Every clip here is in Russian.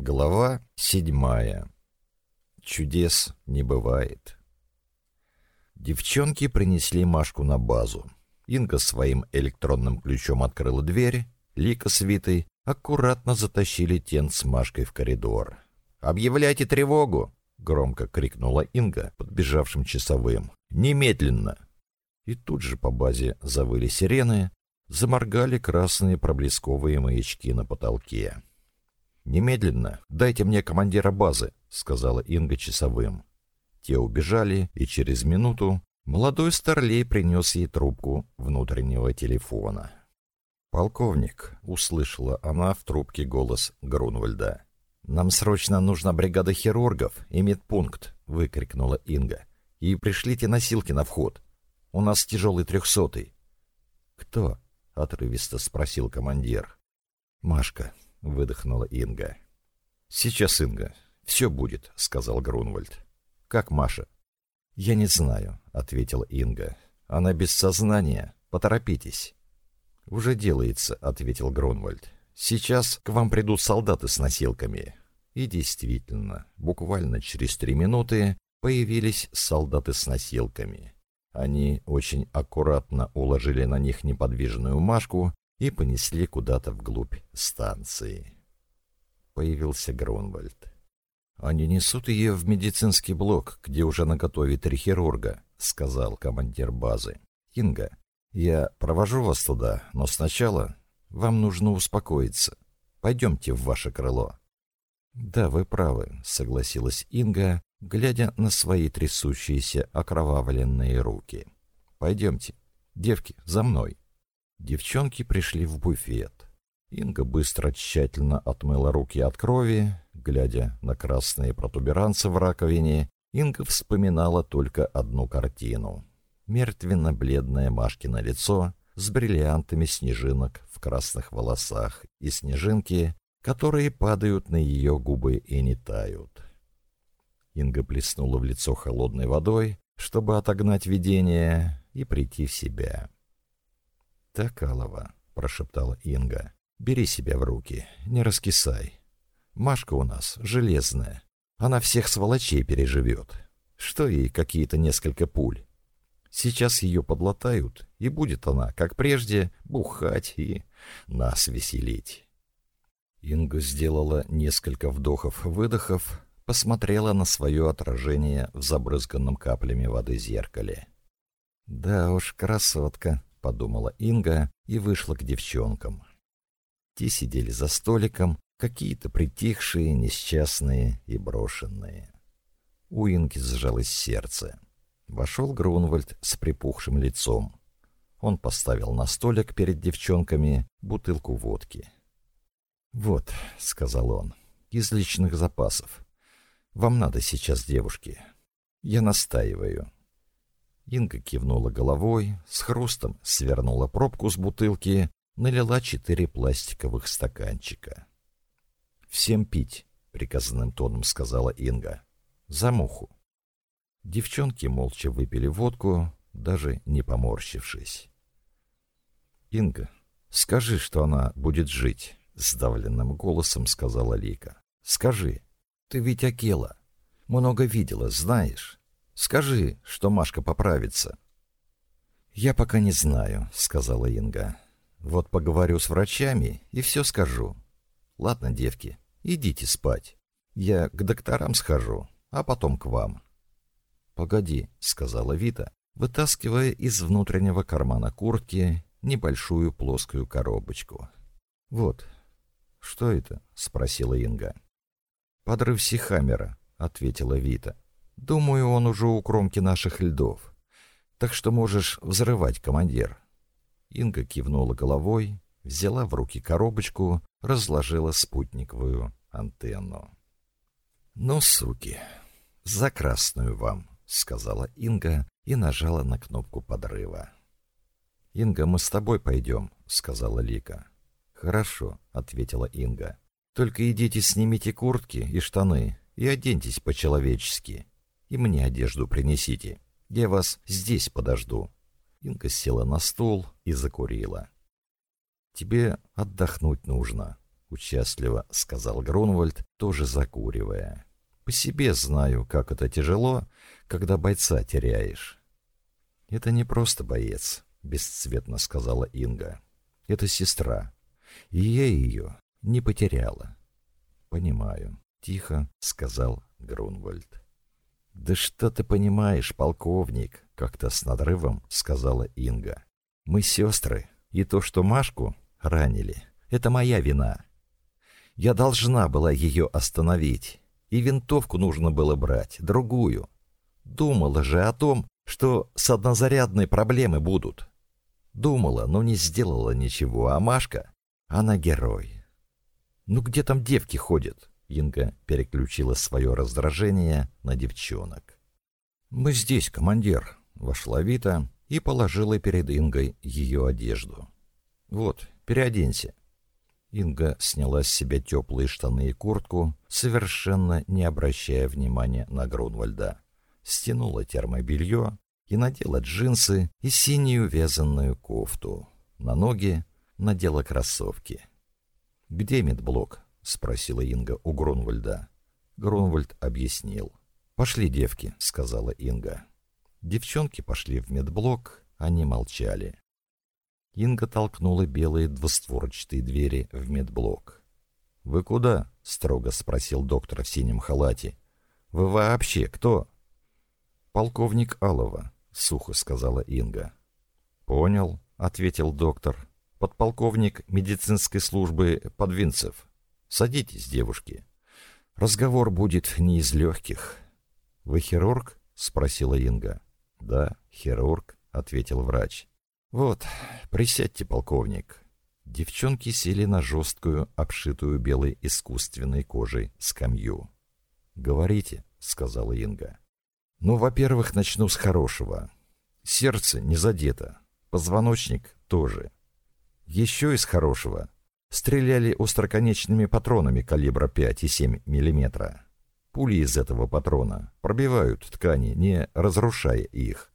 Глава седьмая. Чудес не бывает. Девчонки принесли Машку на базу. Инга своим электронным ключом открыла дверь, Лика с Витой аккуратно затащили Тен с Машкой в коридор. «Объявляйте тревогу!» — громко крикнула Инга подбежавшим часовым. «Немедленно!» И тут же по базе завыли сирены, заморгали красные проблесковые маячки на потолке. «Немедленно дайте мне командира базы», — сказала Инга часовым. Те убежали, и через минуту молодой старлей принес ей трубку внутреннего телефона. «Полковник», — услышала она в трубке голос Грунвальда. «Нам срочно нужна бригада хирургов и медпункт», — выкрикнула Инга. «И пришлите носилки на вход. У нас тяжелый трехсотый». «Кто?» — отрывисто спросил командир. «Машка», — выдохнула Инга. «Сейчас, Инга, все будет», — сказал Грунвальд. «Как Маша?» «Я не знаю», — ответила Инга. «Она без сознания. Поторопитесь». «Уже делается», — ответил Грунвальд. «Сейчас к вам придут солдаты с носилками». И действительно, буквально через три минуты появились солдаты с носилками. Они очень аккуратно уложили на них неподвижную Машку и понесли куда-то вглубь станции. Появился Гронвальд. «Они несут ее в медицинский блок, где уже наготове три хирурга», — сказал командир базы. «Инга, я провожу вас туда, но сначала вам нужно успокоиться. Пойдемте в ваше крыло». «Да, вы правы», — согласилась Инга, глядя на свои трясущиеся окровавленные руки. «Пойдемте. Девки, за мной». Девчонки пришли в буфет. Инга быстро тщательно отмыла руки от крови, глядя на красные протуберанцы в раковине, Инга вспоминала только одну картину. Мертвенно-бледное Машкино лицо с бриллиантами снежинок в красных волосах и снежинки, которые падают на ее губы и не тают. Инга плеснула в лицо холодной водой, чтобы отогнать видение и прийти в себя. «Такалова», — прошептала Инга. «Бери себя в руки, не раскисай. Машка у нас железная. Она всех сволочей переживет. Что ей какие-то несколько пуль? Сейчас ее подлатают, и будет она, как прежде, бухать и нас веселить». Инга сделала несколько вдохов-выдохов, посмотрела на свое отражение в забрызганном каплями воды зеркале. «Да уж, красотка», — подумала Инга и вышла к девчонкам. Те сидели за столиком, какие-то притихшие, несчастные и брошенные. У Инги сжалось сердце. Вошел Грунвальд с припухшим лицом. Он поставил на столик перед девчонками бутылку водки. «Вот», — сказал он, — «из личных запасов. Вам надо сейчас, девушки. Я настаиваю». Инга кивнула головой, с хрустом свернула пробку с бутылки, налила четыре пластиковых стаканчика. «Всем пить», — приказанным тоном сказала Инга. «За муху». Девчонки молча выпили водку, даже не поморщившись. «Инга, скажи, что она будет жить», — сдавленным голосом сказала Лика. «Скажи, ты ведь Акела. Много видела, знаешь». Скажи, что Машка поправится». «Я пока не знаю», — сказала Инга. «Вот поговорю с врачами и все скажу. Ладно, девки, идите спать. Я к докторам схожу, а потом к вам». «Погоди», — сказала Вита, вытаскивая из внутреннего кармана куртки небольшую плоскую коробочку. «Вот». «Что это?» — спросила Инга. «Подрыв Сихамера», — ответила Вита. Думаю, он уже у кромки наших льдов. Так что можешь взрывать, командир». Инга кивнула головой, взяла в руки коробочку, разложила спутниковую антенну. «Ну, суки, за красную вам», — сказала Инга и нажала на кнопку подрыва. «Инга, мы с тобой пойдем», — сказала Лика. «Хорошо», — ответила Инга. «Только идите снимите куртки и штаны и оденьтесь по-человечески и мне одежду принесите. Я вас здесь подожду». Инка села на стол и закурила. «Тебе отдохнуть нужно», — участливо сказал Гронвальд, тоже закуривая. «По себе знаю, как это тяжело, когда бойца теряешь». «Это не просто боец», — бесцветно сказала Инга. «Это сестра, и я ее не потеряла». «Понимаю», — тихо сказал Грунвальд. «Да что ты понимаешь, полковник?» — как-то с надрывом сказала Инга. «Мы сестры, и то, что Машку ранили, это моя вина. Я должна была ее остановить, и винтовку нужно было брать, другую. Думала же о том, что с однозарядной проблемы будут. Думала, но не сделала ничего, а Машка, она герой. Ну где там девки ходят? Инга переключила свое раздражение на девчонок. «Мы здесь, командир», — вошла Вита и положила перед Ингой ее одежду. «Вот, переоденься». Инга сняла с себя теплые штаны и куртку, совершенно не обращая внимания на Грунвальда. Стянула термобелье и надела джинсы и синюю вязаную кофту. На ноги надела кроссовки. «Где медблок?» спросила Инга у Гронвальда. Гронвальд объяснил. «Пошли, девки», — сказала Инга. Девчонки пошли в медблок, они молчали. Инга толкнула белые двустворчатые двери в медблок. «Вы куда?» — строго спросил доктор в синем халате. «Вы вообще кто?» «Полковник Алова», — сухо сказала Инга. «Понял», — ответил доктор. «Подполковник медицинской службы Подвинцев». Садитесь, девушки. Разговор будет не из легких. Вы хирург? спросила Инга. Да, хирург, ответил врач. Вот, присядьте, полковник. Девчонки сели на жесткую, обшитую белой искусственной кожей скамью. Говорите, сказала Инга. Ну, во-первых, начну с хорошего. Сердце не задето, позвоночник тоже. Еще из хорошего стреляли остроконечными патронами калибра 5,7 мм. Пули из этого патрона пробивают ткани, не разрушая их.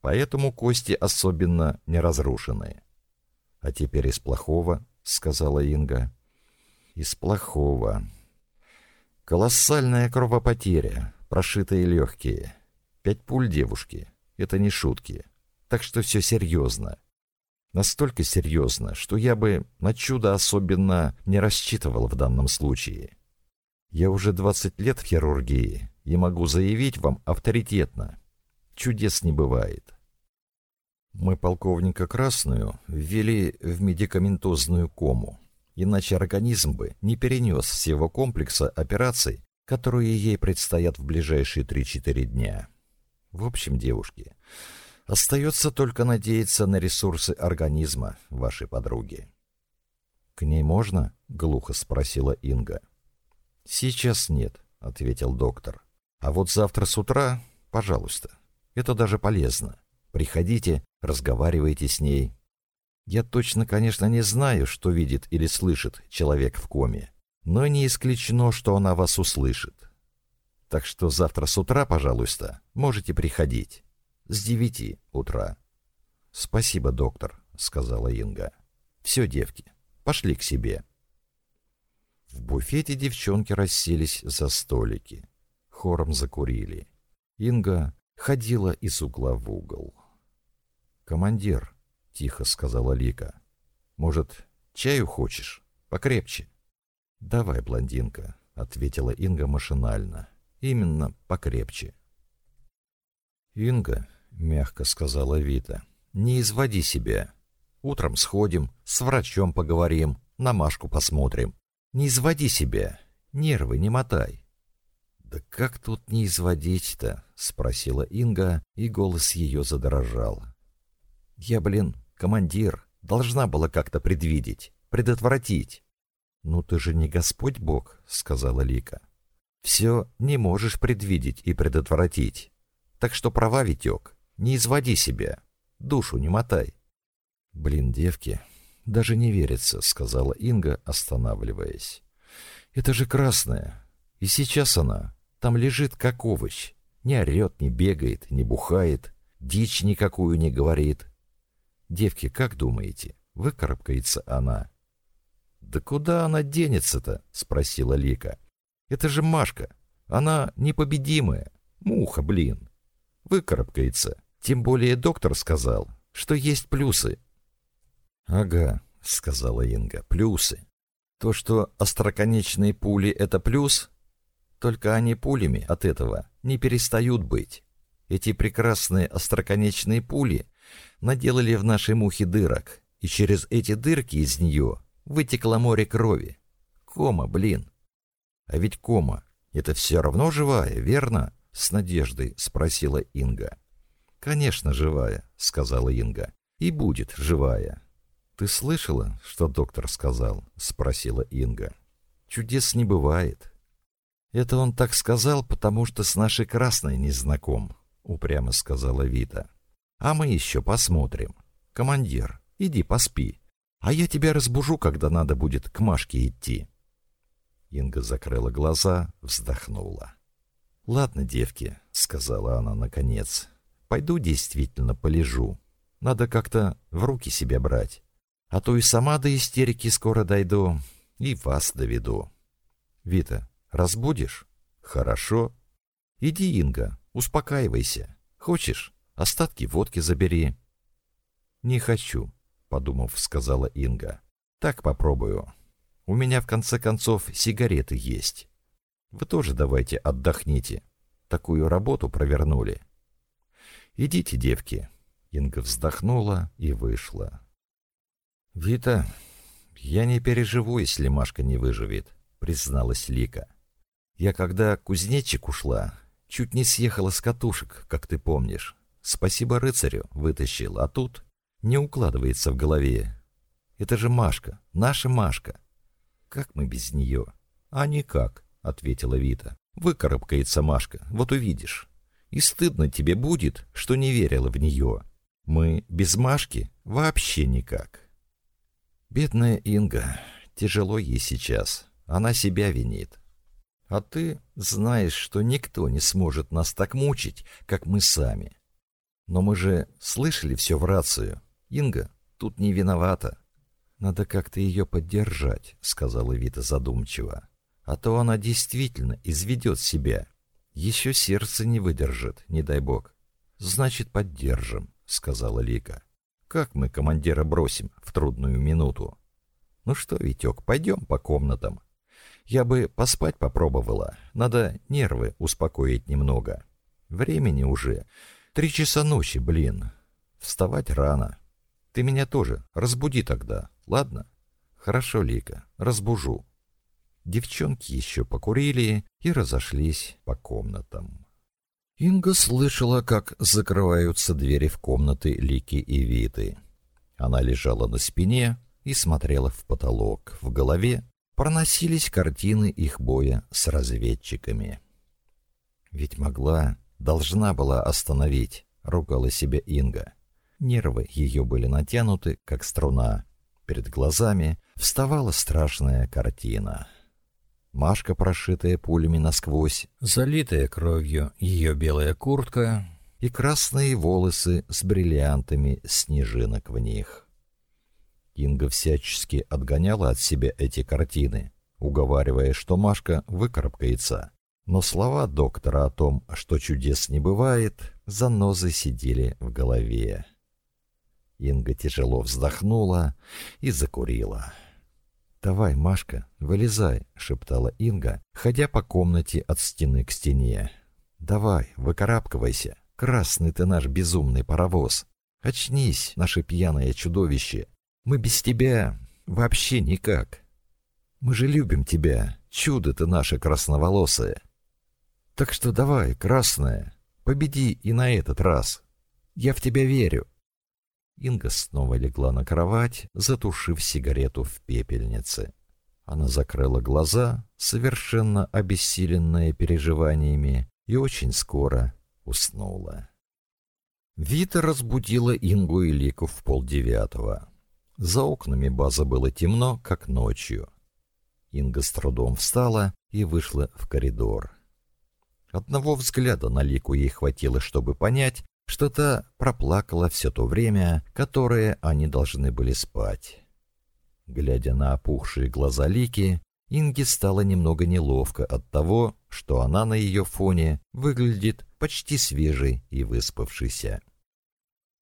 Поэтому кости особенно не разрушены. А теперь из плохого, сказала Инга. Из плохого. Колоссальная кровопотеря, прошитые легкие. Пять пуль девушки. Это не шутки. Так что все серьезно настолько серьезно, что я бы на чудо особенно не рассчитывал в данном случае. Я уже 20 лет в хирургии и могу заявить вам авторитетно. Чудес не бывает. Мы полковника Красную ввели в медикаментозную кому, иначе организм бы не перенес всего комплекса операций, которые ей предстоят в ближайшие 3-4 дня. В общем, девушки, Остается только надеяться на ресурсы организма вашей подруги. К ней можно? глухо спросила Инга. Сейчас нет, ответил доктор. А вот завтра с утра, пожалуйста. Это даже полезно. Приходите, разговаривайте с ней. Я точно, конечно, не знаю, что видит или слышит человек в коме, но не исключено, что она вас услышит. Так что завтра с утра, пожалуйста, можете приходить с девяти утра. Спасибо, доктор, сказала Инга. Все, девки, пошли к себе. В буфете девчонки расселись за столики. Хором закурили. Инга ходила из угла в угол. «Командир», — тихо сказала Лика, — «может, чаю хочешь? Покрепче». «Давай, блондинка», — ответила Инга машинально. «Именно покрепче». Инга — мягко сказала Вита. «Не изводи себя. Утром сходим, с врачом поговорим, на Машку посмотрим. Не изводи себя, нервы не мотай». «Да как тут не изводить-то?» — спросила Инга, и голос ее задрожал. «Я, блин, командир, должна была как-то предвидеть, предотвратить». «Ну ты же не Господь Бог», — сказала Лика. «Все не можешь предвидеть и предотвратить. Так что права, Витек, не изводи себя. Душу не мотай. Блин, девки, даже не верится, сказала Инга, останавливаясь. Это же красная. И сейчас она там лежит как овощ. Не орет, не бегает, не бухает, дичь никакую не говорит. Девки, как думаете, выкарабкается она? Да куда она денется-то? спросила Лика. Это же Машка. Она непобедимая. Муха, блин. Выкарабкается. Тем более доктор сказал, что есть плюсы. Ага, сказала Инга, плюсы. То, что остроконечные пули это плюс, только они пулями от этого не перестают быть. Эти прекрасные остроконечные пули наделали в нашей мухе дырок, и через эти дырки из нее вытекло море крови. Кома, блин. А ведь кома — это все равно живая, верно? С надеждой спросила Инга. «Конечно, живая», — сказала Инга. «И будет живая». «Ты слышала, что доктор сказал?» — спросила Инга. «Чудес не бывает». «Это он так сказал, потому что с нашей красной не знаком», — упрямо сказала Вита. «А мы еще посмотрим. Командир, иди поспи, а я тебя разбужу, когда надо будет к Машке идти». Инга закрыла глаза, вздохнула. «Ладно, девки», — сказала она наконец, Пойду действительно полежу. Надо как-то в руки себя брать. А то и сама до истерики скоро дойду, и вас доведу. Вита, разбудишь? Хорошо. Иди, Инга, успокаивайся. Хочешь, остатки водки забери. Не хочу, подумав, сказала Инга. Так попробую. У меня в конце концов сигареты есть. Вы тоже давайте отдохните. Такую работу провернули. «Идите, девки!» Инга вздохнула и вышла. «Вита, я не переживу, если Машка не выживет», — призналась Лика. «Я когда кузнечик ушла, чуть не съехала с катушек, как ты помнишь. Спасибо рыцарю, вытащил, а тут не укладывается в голове. Это же Машка, наша Машка. Как мы без нее?» «А никак», — ответила Вита. «Выкарабкается Машка, вот увидишь». И стыдно тебе будет, что не верила в нее. Мы без Машки вообще никак. Бедная Инга, тяжело ей сейчас. Она себя винит. А ты знаешь, что никто не сможет нас так мучить, как мы сами. Но мы же слышали все в рацию. Инга тут не виновата. Надо как-то ее поддержать, сказала Вита задумчиво. А то она действительно изведет себя. Еще сердце не выдержит, не дай бог. Значит, поддержим, сказала Лика. Как мы командира бросим в трудную минуту? Ну что, Витек, пойдем по комнатам. Я бы поспать попробовала. Надо нервы успокоить немного. Времени уже. Три часа ночи, блин. Вставать рано. Ты меня тоже разбуди тогда, ладно? Хорошо, Лика, разбужу. Девчонки еще покурили и разошлись по комнатам. Инга слышала, как закрываются двери в комнаты Лики и Виты. Она лежала на спине и смотрела в потолок. В голове проносились картины их боя с разведчиками. «Ведь могла, должна была остановить», — ругала себя Инга. Нервы ее были натянуты, как струна. Перед глазами вставала страшная картина — Машка, прошитая пулями насквозь, залитая кровью ее белая куртка и красные волосы с бриллиантами снежинок в них. Инга всячески отгоняла от себя эти картины, уговаривая, что Машка выкарабкается. Но слова доктора о том, что чудес не бывает, занозы сидели в голове. Инга тяжело вздохнула и закурила. «Давай, Машка, вылезай», — шептала Инга, ходя по комнате от стены к стене. «Давай, выкарабкивайся. Красный ты наш безумный паровоз. Очнись, наше пьяное чудовище. Мы без тебя вообще никак. Мы же любим тебя. Чудо ты наше красноволосое. Так что давай, красная, победи и на этот раз. Я в тебя верю». Инга снова легла на кровать, затушив сигарету в пепельнице. Она закрыла глаза, совершенно обессиленная переживаниями, и очень скоро уснула. Вита разбудила Ингу и Лику в полдевятого. За окнами база было темно, как ночью. Инга с трудом встала и вышла в коридор. Одного взгляда на Лику ей хватило, чтобы понять, что-то проплакала все то время, которое они должны были спать. Глядя на опухшие глаза Лики, Инге стало немного неловко от того, что она на ее фоне выглядит почти свежей и выспавшейся.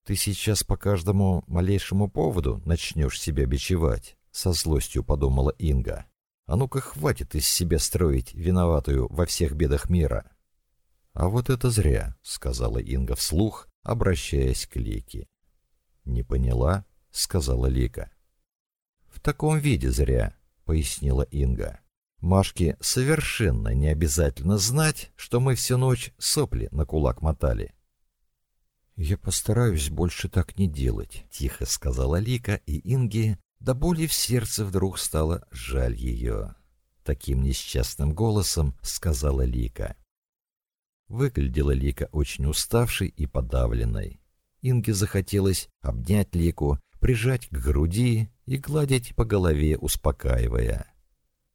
«Ты сейчас по каждому малейшему поводу начнешь себя бичевать», — со злостью подумала Инга. «А ну-ка хватит из себя строить виноватую во всех бедах мира». «А вот это зря», — сказала Инга вслух, обращаясь к Лике. «Не поняла», — сказала Лика. «В таком виде зря», — пояснила Инга. «Машке совершенно не обязательно знать, что мы всю ночь сопли на кулак мотали». «Я постараюсь больше так не делать», — тихо сказала Лика, и Инге до боли в сердце вдруг стало жаль ее. Таким несчастным голосом сказала Лика. Выглядела Лика очень уставшей и подавленной. Инге захотелось обнять Лику, прижать к груди и гладить по голове, успокаивая.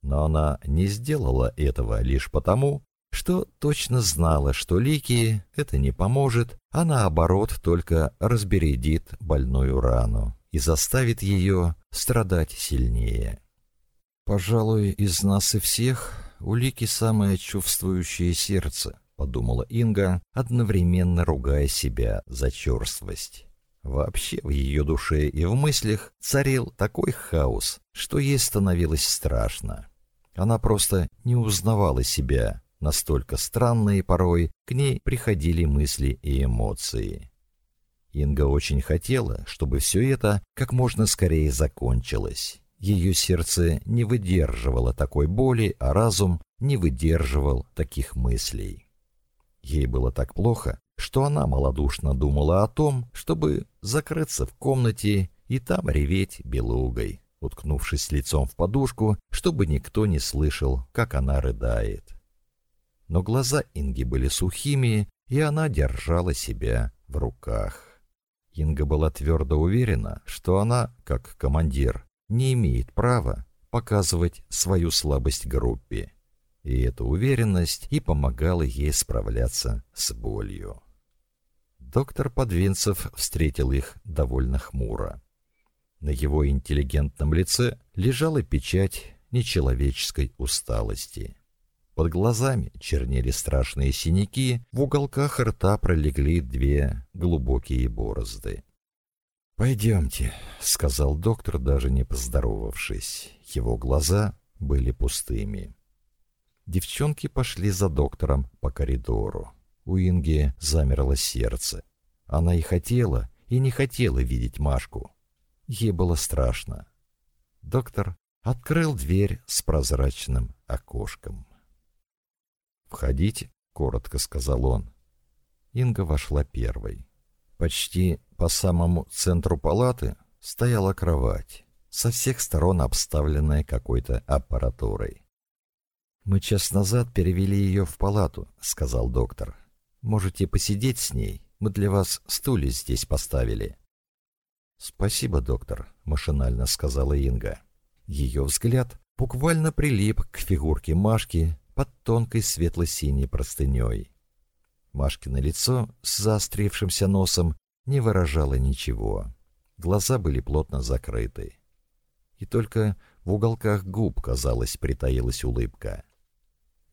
Но она не сделала этого лишь потому, что точно знала, что Лики это не поможет, а наоборот только разбередит больную рану и заставит ее страдать сильнее. Пожалуй, из нас и всех у Лики самое чувствующее сердце подумала Инга, одновременно ругая себя за черствость. Вообще в ее душе и в мыслях царил такой хаос, что ей становилось страшно. Она просто не узнавала себя, настолько странные порой к ней приходили мысли и эмоции. Инга очень хотела, чтобы все это как можно скорее закончилось. Ее сердце не выдерживало такой боли, а разум не выдерживал таких мыслей. Ей было так плохо, что она малодушно думала о том, чтобы закрыться в комнате и там реветь белугой, уткнувшись лицом в подушку, чтобы никто не слышал, как она рыдает. Но глаза Инги были сухими, и она держала себя в руках. Инга была твердо уверена, что она, как командир, не имеет права показывать свою слабость группе и эта уверенность и помогала ей справляться с болью. Доктор Подвинцев встретил их довольно хмуро. На его интеллигентном лице лежала печать нечеловеческой усталости. Под глазами чернели страшные синяки, в уголках рта пролегли две глубокие борозды. «Пойдемте», — сказал доктор, даже не поздоровавшись. Его глаза были пустыми. Девчонки пошли за доктором по коридору. У Инги замерло сердце. Она и хотела, и не хотела видеть Машку. Ей было страшно. Доктор открыл дверь с прозрачным окошком. «Входите», — коротко сказал он. Инга вошла первой. Почти по самому центру палаты стояла кровать, со всех сторон обставленная какой-то аппаратурой. «Мы час назад перевели ее в палату», — сказал доктор. «Можете посидеть с ней. Мы для вас стулья здесь поставили». «Спасибо, доктор», — машинально сказала Инга. Ее взгляд буквально прилип к фигурке Машки под тонкой светло-синей простыней. Машкино лицо с заострившимся носом не выражало ничего. Глаза были плотно закрыты. И только в уголках губ, казалось, притаилась улыбка.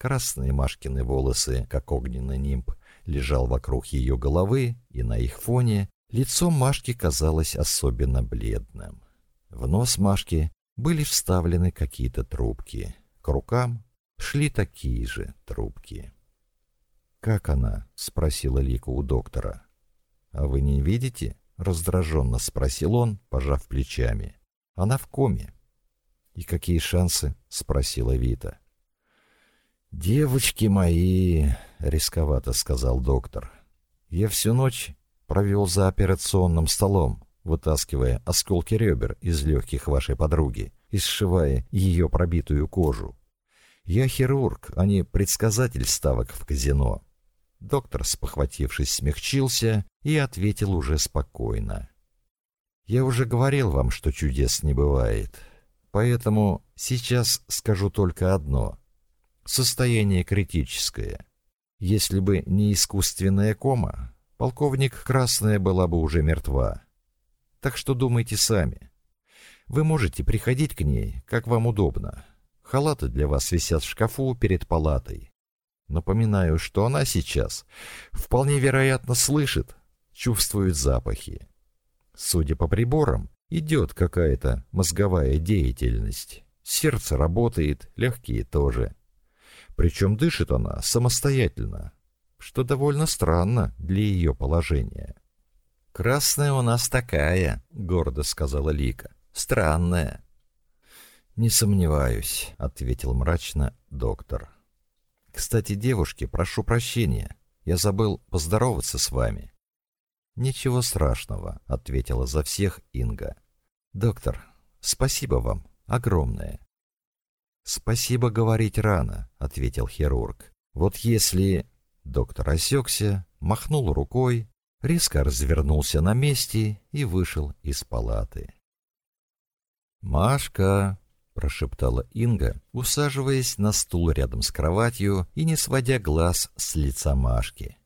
Красные Машкины волосы, как огненный нимб, лежал вокруг ее головы, и на их фоне лицо Машки казалось особенно бледным. В нос Машки были вставлены какие-то трубки. К рукам шли такие же трубки. «Как она?» — спросила Лика у доктора. «А вы не видите?» — раздраженно спросил он, пожав плечами. «Она в коме». «И какие шансы?» — спросила Вита. «Девочки мои!» — рисковато сказал доктор. «Я всю ночь провел за операционным столом, вытаскивая осколки ребер из легких вашей подруги и сшивая ее пробитую кожу. Я хирург, а не предсказатель ставок в казино». Доктор, спохватившись, смягчился и ответил уже спокойно. «Я уже говорил вам, что чудес не бывает, поэтому сейчас скажу только одно — состояние критическое. Если бы не искусственная кома, полковник Красная была бы уже мертва. Так что думайте сами. Вы можете приходить к ней, как вам удобно. Халаты для вас висят в шкафу перед палатой. Напоминаю, что она сейчас вполне вероятно слышит, чувствует запахи. Судя по приборам, идет какая-то мозговая деятельность. Сердце работает, легкие тоже. Причем дышит она самостоятельно, что довольно странно для ее положения. «Красная у нас такая», — гордо сказала Лика. «Странная». «Не сомневаюсь», — ответил мрачно доктор. «Кстати, девушки, прошу прощения. Я забыл поздороваться с вами». «Ничего страшного», — ответила за всех Инга. «Доктор, спасибо вам огромное. «Спасибо говорить рано», — ответил хирург. «Вот если...» Доктор осекся, махнул рукой, резко развернулся на месте и вышел из палаты. «Машка!» — прошептала Инга, усаживаясь на стул рядом с кроватью и не сводя глаз с лица Машки.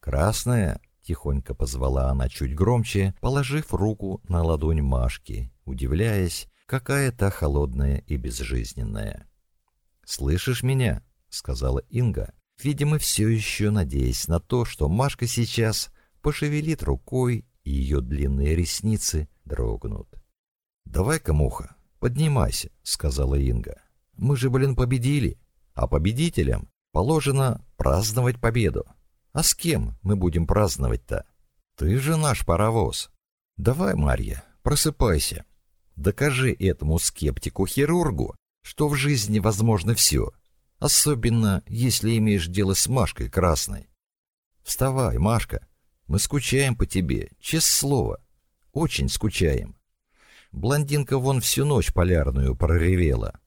«Красная!» — тихонько позвала она чуть громче, положив руку на ладонь Машки, удивляясь, какая-то холодная и безжизненная. «Слышишь меня?» — сказала Инга, видимо, все еще надеясь на то, что Машка сейчас пошевелит рукой, и ее длинные ресницы дрогнут. «Давай-ка, муха, поднимайся», — сказала Инга. «Мы же, блин, победили, а победителям положено праздновать победу. А с кем мы будем праздновать-то? Ты же наш паровоз. Давай, Марья, просыпайся». Докажи этому скептику-хирургу, что в жизни возможно все, особенно если имеешь дело с Машкой Красной. Вставай, Машка, мы скучаем по тебе, честное слово, очень скучаем. Блондинка вон всю ночь полярную проревела.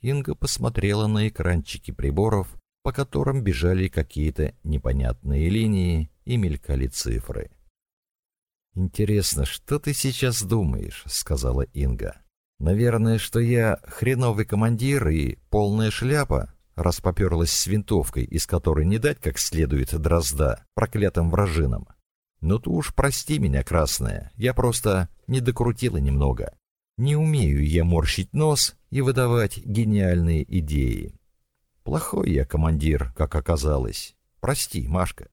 Инга посмотрела на экранчики приборов, по которым бежали какие-то непонятные линии и мелькали цифры. «Интересно, что ты сейчас думаешь?» — сказала Инга. «Наверное, что я хреновый командир и полная шляпа, раз поперлась с винтовкой, из которой не дать как следует дрозда проклятым вражинам. Но ты уж прости меня, красная, я просто не докрутила немного. Не умею я морщить нос и выдавать гениальные идеи. Плохой я командир, как оказалось. Прости, Машка».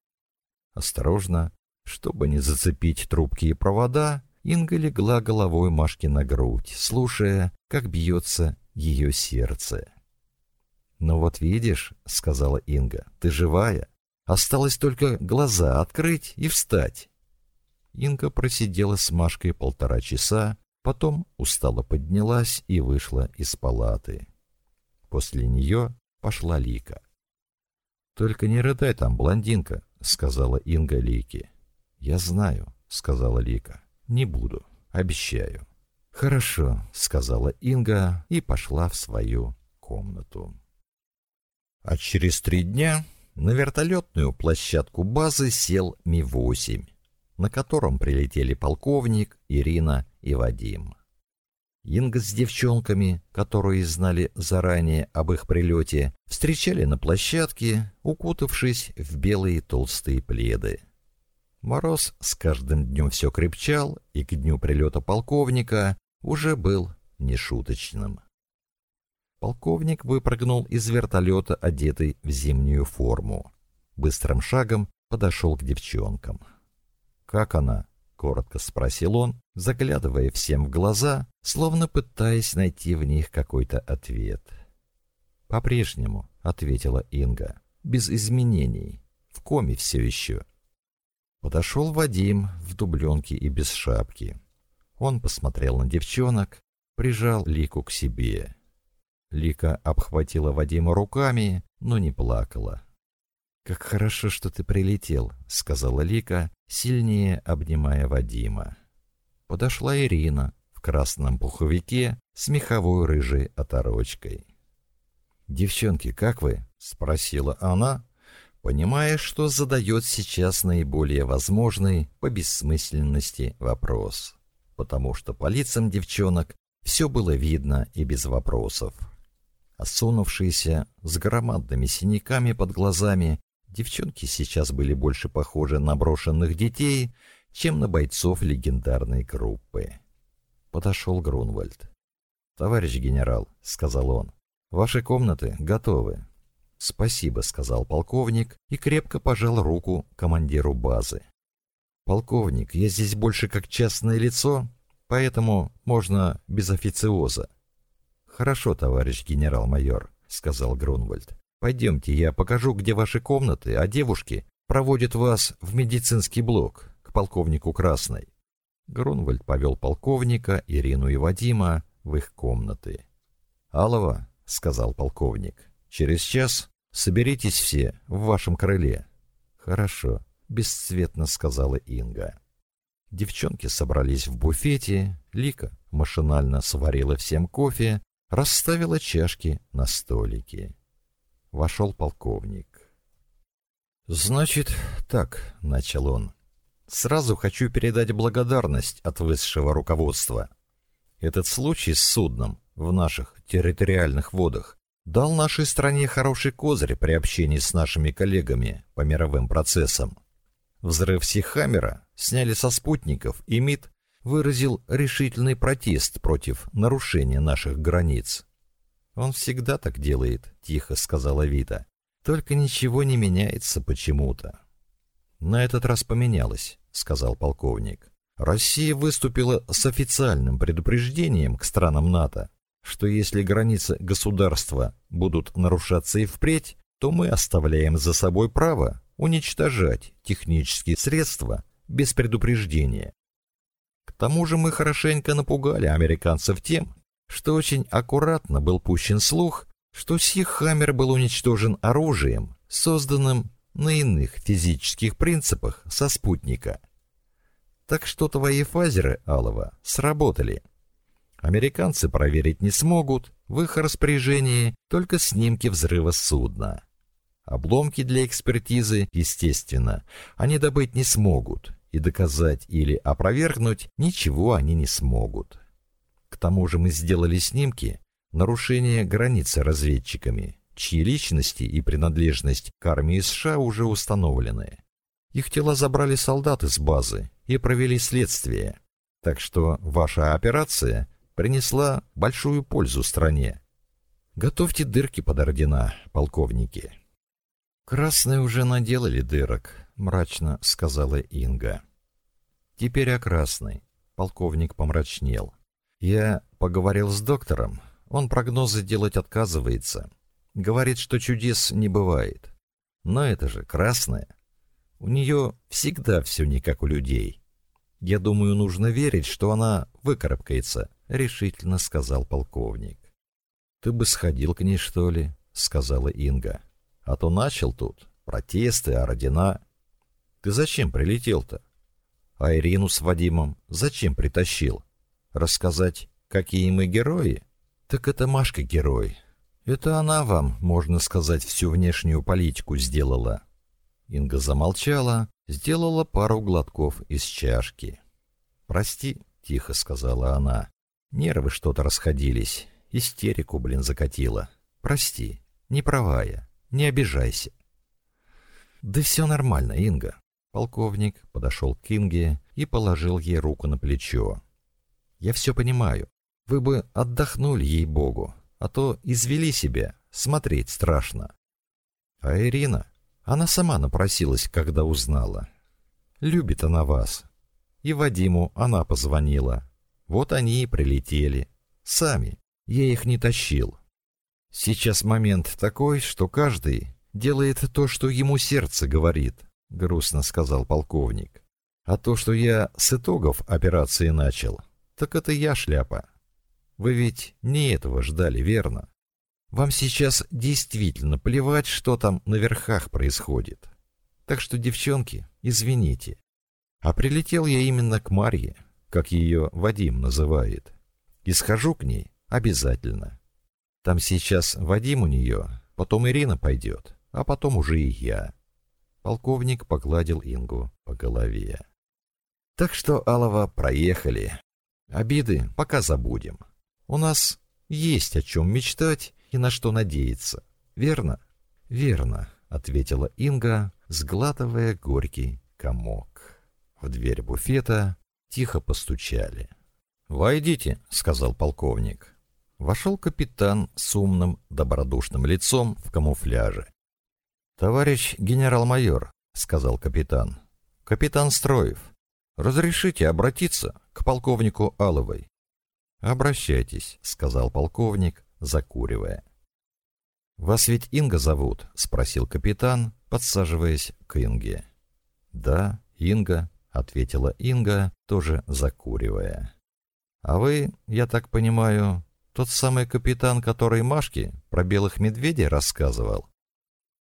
Осторожно, чтобы не зацепить трубки и провода, Инга легла головой Машке на грудь, слушая, как бьется ее сердце. «Ну вот видишь», — сказала Инга, — «ты живая. Осталось только глаза открыть и встать». Инга просидела с Машкой полтора часа, потом устало поднялась и вышла из палаты. После нее пошла Лика. «Только не рыдай там, блондинка», — сказала Инга Лике. «Я знаю», — сказала Лика. «Не буду. Обещаю». «Хорошо», — сказала Инга и пошла в свою комнату. А через три дня на вертолетную площадку базы сел Ми-8, на котором прилетели полковник, Ирина и Вадим. Инга с девчонками, которые знали заранее об их прилете, встречали на площадке, укутавшись в белые толстые пледы. Мороз с каждым днем все крепчал и к дню прилета полковника уже был нешуточным. Полковник выпрыгнул из вертолета, одетый в зимнюю форму. Быстрым шагом подошел к девчонкам. «Как она?» — коротко спросил он, заглядывая всем в глаза, словно пытаясь найти в них какой-то ответ. «По-прежнему», — ответила Инга, — «без изменений, в коме все еще». Подошел Вадим в дубленке и без шапки. Он посмотрел на девчонок, прижал Лику к себе. Лика обхватила Вадима руками, но не плакала. «Как хорошо, что ты прилетел», — сказала Лика, сильнее обнимая Вадима. Подошла Ирина в красном пуховике с меховой рыжей оторочкой. «Девчонки, как вы?» — спросила она, понимая, что задает сейчас наиболее возможный по бессмысленности вопрос. Потому что по лицам девчонок все было видно и без вопросов. Осунувшиеся, с громадными синяками под глазами, девчонки сейчас были больше похожи на брошенных детей, чем на бойцов легендарной группы. Подошел Грунвальд. «Товарищ генерал», — сказал он, — «ваши комнаты готовы. «Спасибо», — сказал полковник и крепко пожал руку командиру базы. «Полковник, я здесь больше как частное лицо, поэтому можно без официоза». «Хорошо, товарищ генерал-майор», — сказал Грунвальд. «Пойдемте, я покажу, где ваши комнаты, а девушки проводят вас в медицинский блок к полковнику Красной». Грунвальд повел полковника, Ирину и Вадима в их комнаты. «Алова», — сказал полковник, — Через час соберитесь все в вашем крыле. Хорошо, бесцветно сказала Инга. Девчонки собрались в буфете, Лика машинально сварила всем кофе, расставила чашки на столике. Вошел полковник. «Значит, так», — начал он, — «сразу хочу передать благодарность от высшего руководства. Этот случай с судном в наших территориальных водах дал нашей стране хороший козырь при общении с нашими коллегами по мировым процессам. Взрыв Сихамера сняли со спутников, и МИД выразил решительный протест против нарушения наших границ. «Он всегда так делает», — тихо сказала Вита. «Только ничего не меняется почему-то». «На этот раз поменялось», — сказал полковник. «Россия выступила с официальным предупреждением к странам НАТО что если границы государства будут нарушаться и впредь, то мы оставляем за собой право уничтожать технические средства без предупреждения. К тому же мы хорошенько напугали американцев тем, что очень аккуратно был пущен слух, что Сихаммер был уничтожен оружием, созданным на иных физических принципах со спутника. Так что твои фазеры, Алова, сработали. Американцы проверить не смогут, в их распоряжении только снимки взрыва судна. Обломки для экспертизы, естественно, они добыть не смогут, и доказать или опровергнуть ничего они не смогут. К тому же мы сделали снимки нарушения границы разведчиками, чьи личности и принадлежность к армии США уже установлены. Их тела забрали солдаты с базы и провели следствие. Так что ваша операция принесла большую пользу стране. Готовьте дырки под ордена, полковники. Красные уже наделали дырок, мрачно сказала Инга. Теперь о красной. Полковник помрачнел. Я поговорил с доктором. Он прогнозы делать отказывается. Говорит, что чудес не бывает. Но это же красная. У нее всегда все не как у людей. Я думаю, нужно верить, что она выкарабкается решительно сказал полковник. «Ты бы сходил к ней, что ли?» — сказала Инга. «А то начал тут. Протесты, а ордена. Ты зачем прилетел-то?» «А Ирину с Вадимом зачем притащил? Рассказать, какие мы герои?» «Так это Машка герой. Это она вам, можно сказать, всю внешнюю политику сделала». Инга замолчала, сделала пару глотков из чашки. «Прости», — тихо сказала она. Нервы что-то расходились. Истерику, блин, закатила. Прости, не права я. Не обижайся. Да все нормально, Инга. Полковник подошел к Инге и положил ей руку на плечо. Я все понимаю. Вы бы отдохнули ей Богу, а то извели себя. Смотреть страшно. А Ирина, она сама напросилась, когда узнала. Любит она вас. И Вадиму она позвонила, вот они и прилетели. Сами. Я их не тащил. Сейчас момент такой, что каждый делает то, что ему сердце говорит, грустно сказал полковник. А то, что я с итогов операции начал, так это я шляпа. Вы ведь не этого ждали, верно? Вам сейчас действительно плевать, что там на верхах происходит. Так что, девчонки, извините. А прилетел я именно к Марье как ее Вадим называет, и схожу к ней обязательно. Там сейчас Вадим у нее, потом Ирина пойдет, а потом уже и я. Полковник погладил Ингу по голове. Так что, Алова, проехали. Обиды пока забудем. У нас есть о чем мечтать и на что надеяться. Верно? Верно, ответила Инга, сглатывая горький комок. В дверь буфета тихо постучали. «Войдите», — сказал полковник. Вошел капитан с умным, добродушным лицом в камуфляже. «Товарищ генерал-майор», — сказал капитан. «Капитан Строев, разрешите обратиться к полковнику Аловой?» «Обращайтесь», — сказал полковник, закуривая. «Вас ведь Инга зовут?» — спросил капитан, подсаживаясь к Инге. «Да, Инга», — ответила Инга, тоже закуривая. «А вы, я так понимаю, тот самый капитан, который Машке про белых медведей рассказывал?»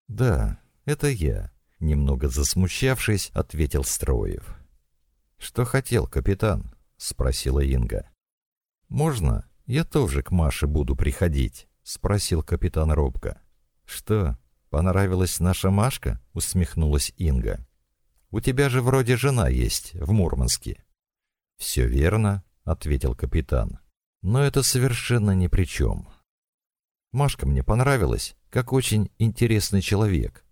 «Да, это я», — немного засмущавшись, ответил Строев. «Что хотел капитан?» — спросила Инга. «Можно? Я тоже к Маше буду приходить», — спросил капитан робко. «Что, понравилась наша Машка?» — усмехнулась Инга. У тебя же вроде жена есть в Мурманске. Все верно, ответил капитан. Но это совершенно ни при чем. Машка мне понравилась, как очень интересный человек.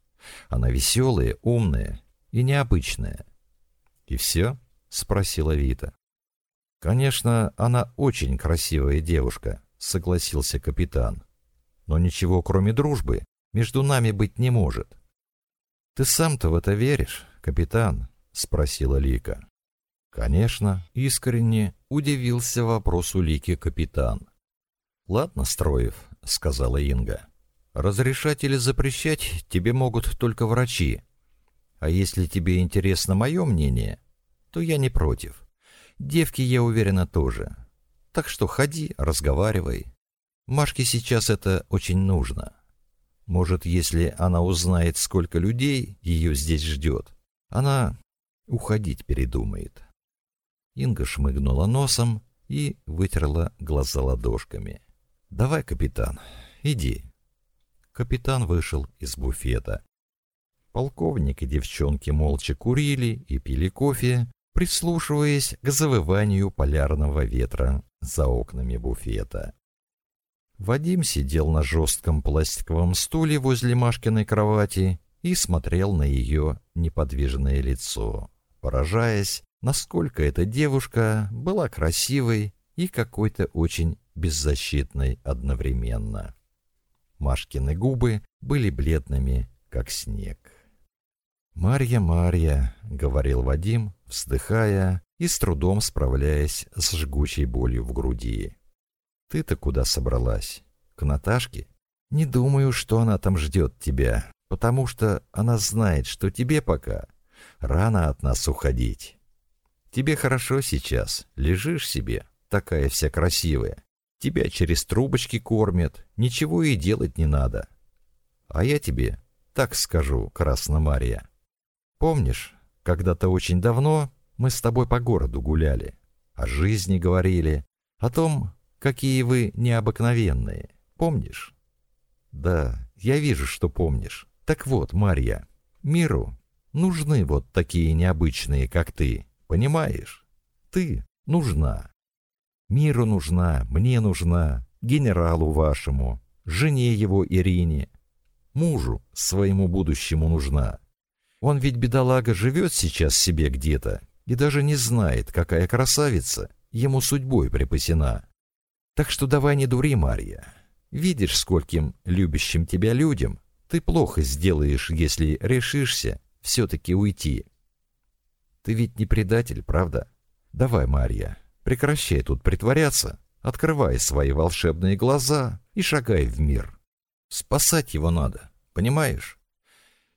Она веселая, умная и необычная. И все? спросила Вита. Конечно, она очень красивая девушка, согласился капитан. Но ничего, кроме дружбы, между нами быть не может. Ты сам-то в это веришь? капитан?» — спросила Лика. Конечно, искренне удивился вопросу Лики капитан. «Ладно, Строев», — сказала Инга. «Разрешать или запрещать тебе могут только врачи. А если тебе интересно мое мнение, то я не против. Девки, я уверена, тоже. Так что ходи, разговаривай. Машке сейчас это очень нужно. Может, если она узнает, сколько людей ее здесь ждет, она уходить передумает. Инга шмыгнула носом и вытерла глаза ладошками. «Давай, капитан, иди». Капитан вышел из буфета. Полковник и девчонки молча курили и пили кофе, прислушиваясь к завыванию полярного ветра за окнами буфета. Вадим сидел на жестком пластиковом стуле возле Машкиной кровати и смотрел на ее неподвижное лицо, поражаясь, насколько эта девушка была красивой и какой-то очень беззащитной одновременно. Машкины губы были бледными, как снег. «Марья, Марья», — говорил Вадим, вздыхая и с трудом справляясь с жгучей болью в груди. «Ты-то куда собралась? К Наташке? Не думаю, что она там ждет тебя потому что она знает, что тебе пока рано от нас уходить. Тебе хорошо сейчас, лежишь себе, такая вся красивая. Тебя через трубочки кормят, ничего и делать не надо. А я тебе так скажу, Красномария. Помнишь, когда-то очень давно мы с тобой по городу гуляли, о жизни говорили, о том, какие вы необыкновенные. Помнишь? Да, я вижу, что помнишь. Так вот, Марья, миру нужны вот такие необычные, как ты, понимаешь? Ты нужна. Миру нужна, мне нужна, генералу вашему, жене его Ирине, мужу своему будущему нужна. Он ведь, бедолага, живет сейчас себе где-то и даже не знает, какая красавица ему судьбой припасена. Так что давай не дури, Марья. Видишь, скольким любящим тебя людям ты плохо сделаешь, если решишься все-таки уйти. Ты ведь не предатель, правда? Давай, Марья, прекращай тут притворяться, открывай свои волшебные глаза и шагай в мир. Спасать его надо, понимаешь?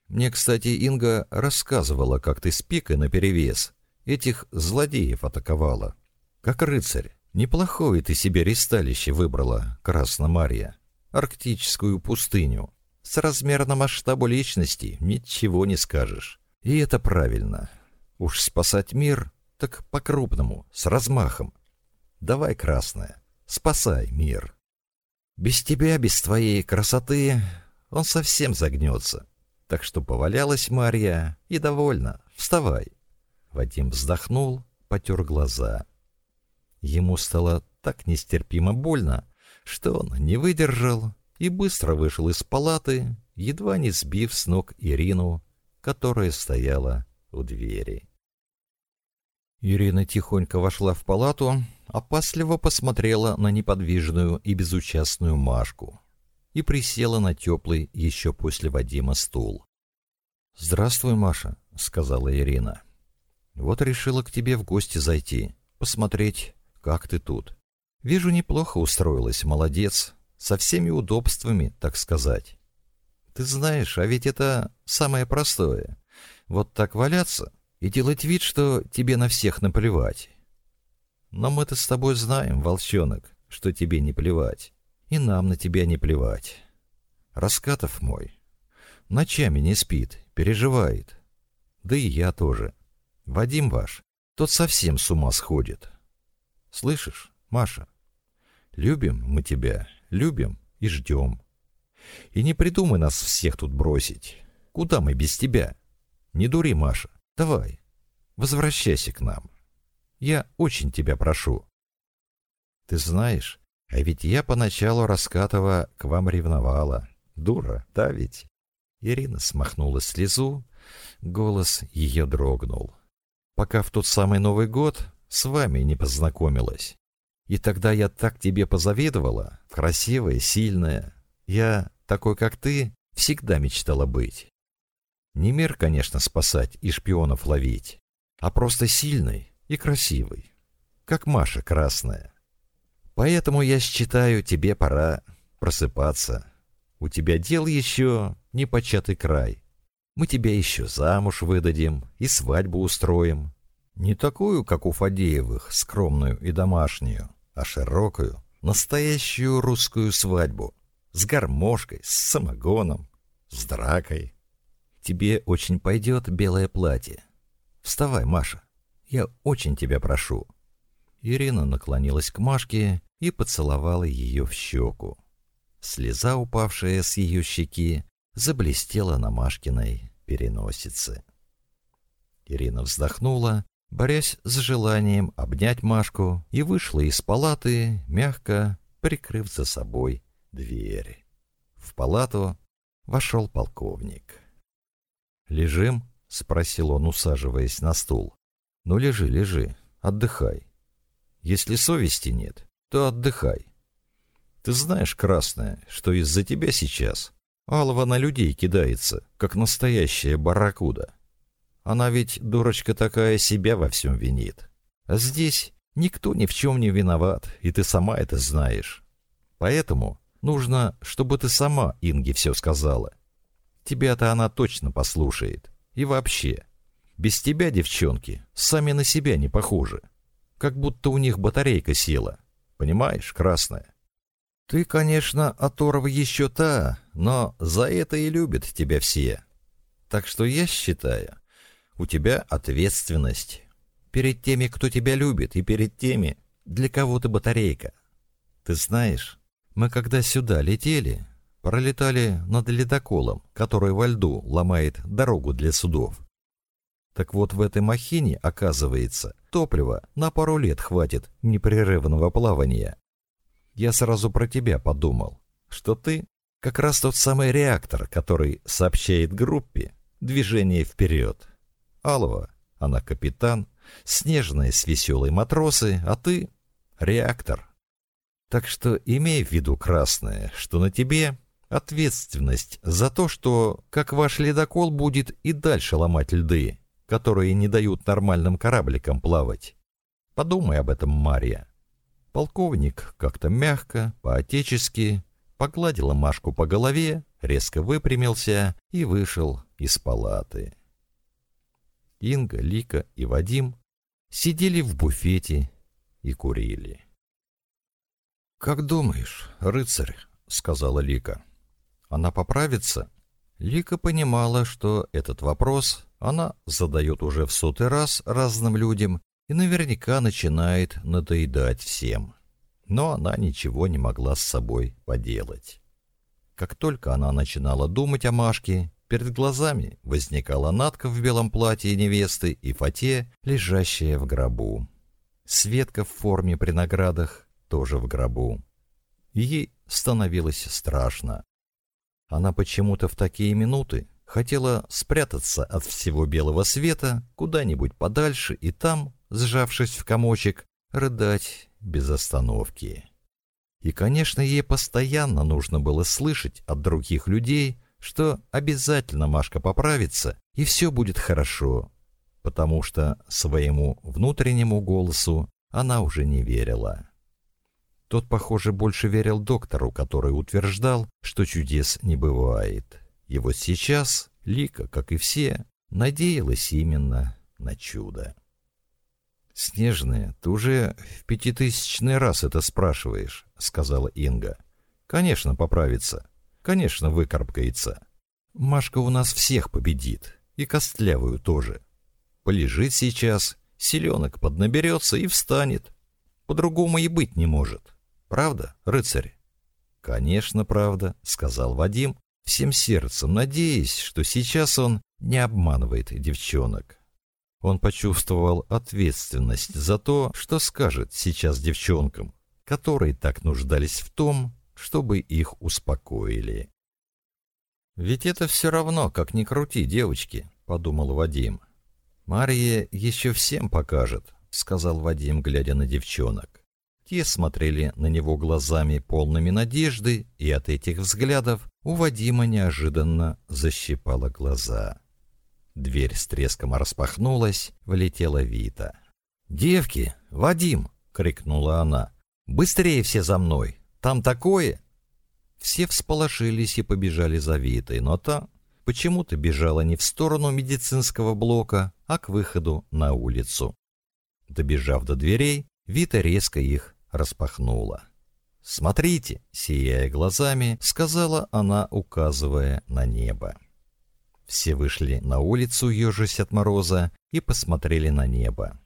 Мне, кстати, Инга рассказывала, как ты с пикой наперевес этих злодеев атаковала. Как рыцарь, неплохое ты себе ристалище выбрала, Красна Марья, арктическую пустыню соразмерно масштабу личности ничего не скажешь. И это правильно. Уж спасать мир, так по-крупному, с размахом. Давай, красная, спасай мир. Без тебя, без твоей красоты он совсем загнется. Так что повалялась Марья и довольна. Вставай. Вадим вздохнул, потер глаза. Ему стало так нестерпимо больно, что он не выдержал и быстро вышел из палаты, едва не сбив с ног Ирину, которая стояла у двери. Ирина тихонько вошла в палату, опасливо посмотрела на неподвижную и безучастную Машку и присела на теплый еще после Вадима стул. «Здравствуй, Маша», — сказала Ирина. «Вот решила к тебе в гости зайти, посмотреть, как ты тут. Вижу, неплохо устроилась, молодец со всеми удобствами, так сказать. Ты знаешь, а ведь это самое простое. Вот так валяться и делать вид, что тебе на всех наплевать. Но мы-то с тобой знаем, волчонок, что тебе не плевать. И нам на тебя не плевать. Раскатов мой. Ночами не спит, переживает. Да и я тоже. Вадим ваш, тот совсем с ума сходит. Слышишь, Маша? Любим мы тебя любим и ждем. И не придумай нас всех тут бросить. Куда мы без тебя? Не дури, Маша. Давай, возвращайся к нам. Я очень тебя прошу. Ты знаешь, а ведь я поначалу раскатова к вам ревновала. Дура, да ведь? Ирина смахнула слезу, голос ее дрогнул. Пока в тот самый Новый год с вами не познакомилась. И тогда я так тебе позавидовала, красивая, сильная. Я, такой как ты, всегда мечтала быть. Не мир, конечно, спасать и шпионов ловить, а просто сильной и красивой, как Маша Красная. Поэтому я считаю, тебе пора просыпаться. У тебя дел еще непочатый край. Мы тебя еще замуж выдадим и свадьбу устроим. Не такую, как у Фадеевых, скромную и домашнюю, широкую, настоящую русскую свадьбу. С гармошкой, с самогоном, с дракой. Тебе очень пойдет белое платье. Вставай, Маша. Я очень тебя прошу. Ирина наклонилась к Машке и поцеловала ее в щеку. Слеза, упавшая с ее щеки, заблестела на Машкиной переносице. Ирина вздохнула Борясь с желанием обнять Машку, и вышла из палаты, мягко прикрыв за собой двери. В палату вошел полковник. «Лежим?» — спросил он, усаживаясь на стул. «Ну лежи, лежи, отдыхай. Если совести нет, то отдыхай. Ты знаешь, Красная, что из-за тебя сейчас Алова на людей кидается, как настоящая барракуда». Она ведь дурочка такая себя во всем винит. А здесь никто ни в чем не виноват, и ты сама это знаешь. Поэтому нужно, чтобы ты сама Инге все сказала. Тебя-то она точно послушает. И вообще, без тебя, девчонки, сами на себя не похожи. Как будто у них батарейка села. Понимаешь, красная? Ты, конечно, оторва еще та, но за это и любят тебя все. Так что я считаю, у тебя ответственность. Перед теми, кто тебя любит, и перед теми, для кого ты батарейка. Ты знаешь, мы когда сюда летели, пролетали над ледоколом, который во льду ломает дорогу для судов. Так вот в этой махине, оказывается, топлива на пару лет хватит непрерывного плавания. Я сразу про тебя подумал, что ты как раз тот самый реактор, который сообщает группе движение вперед. Алова, она капитан, Снежная с веселой матросы, а ты — реактор. Так что имей в виду, красное, что на тебе ответственность за то, что, как ваш ледокол, будет и дальше ломать льды, которые не дают нормальным корабликам плавать. Подумай об этом, Марья. Полковник как-то мягко, по-отечески, погладила Машку по голове, резко выпрямился и вышел из палаты. Инга, Лика и Вадим сидели в буфете и курили. «Как думаешь, рыцарь?» — сказала Лика. «Она поправится?» Лика понимала, что этот вопрос она задает уже в сотый раз разным людям и наверняка начинает надоедать всем. Но она ничего не могла с собой поделать. Как только она начинала думать о Машке, Перед глазами возникала Натка в белом платье невесты и Фате, лежащая в гробу. Светка в форме при наградах тоже в гробу. Ей становилось страшно. Она почему-то в такие минуты хотела спрятаться от всего белого света куда-нибудь подальше и там, сжавшись в комочек, рыдать без остановки. И, конечно, ей постоянно нужно было слышать от других людей, что обязательно Машка поправится, и все будет хорошо, потому что своему внутреннему голосу она уже не верила. Тот, похоже, больше верил доктору, который утверждал, что чудес не бывает. И вот сейчас Лика, как и все, надеялась именно на чудо. «Снежная, ты уже в пятитысячный раз это спрашиваешь», — сказала Инга. «Конечно, поправится. Конечно, выкарабкается. Машка у нас всех победит. И Костлявую тоже. Полежит сейчас, селенок поднаберется и встанет. По-другому и быть не может. Правда, рыцарь? Конечно, правда, сказал Вадим, всем сердцем надеясь, что сейчас он не обманывает девчонок. Он почувствовал ответственность за то, что скажет сейчас девчонкам, которые так нуждались в том, чтобы их успокоили. «Ведь это все равно, как ни крути, девочки», — подумал Вадим. Мария еще всем покажет», — сказал Вадим, глядя на девчонок. Те смотрели на него глазами полными надежды, и от этих взглядов у Вадима неожиданно защипало глаза. Дверь с треском распахнулась, влетела Вита. «Девки! Вадим!» — крикнула она. «Быстрее все за мной! Там такое!» Все всполошились и побежали за Витой, но та почему-то бежала не в сторону медицинского блока, а к выходу на улицу. Добежав до дверей, Вита резко их распахнула. «Смотрите!» — сияя глазами, сказала она, указывая на небо. Все вышли на улицу, ежась от мороза, и посмотрели на небо.